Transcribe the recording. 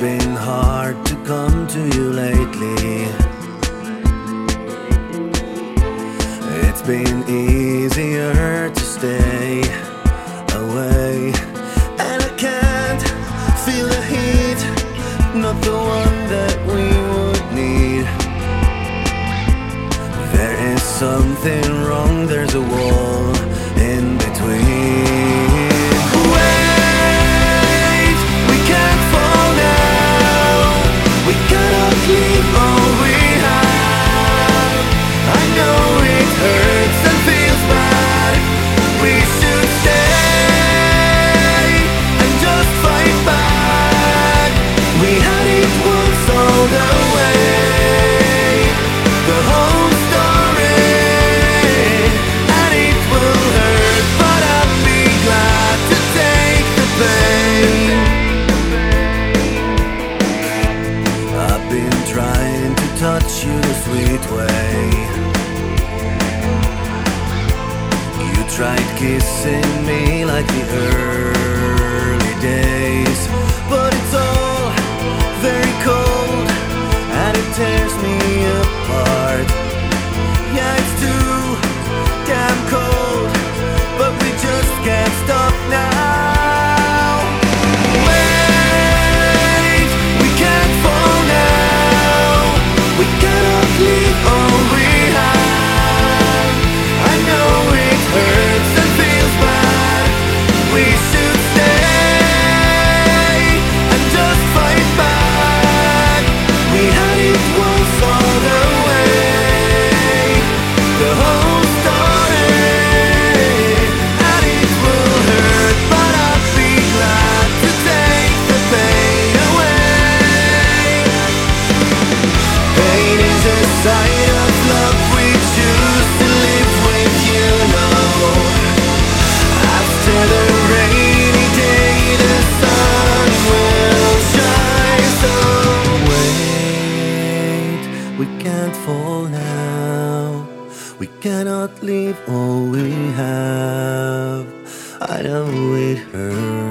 Been hard to come to you lately. It's been easier to stay away. And I can't feel the heat, not the one that we would need. There is something wrong, there's a wall tried kissing me like the earth. We cannot leave all we have. I know it hurts.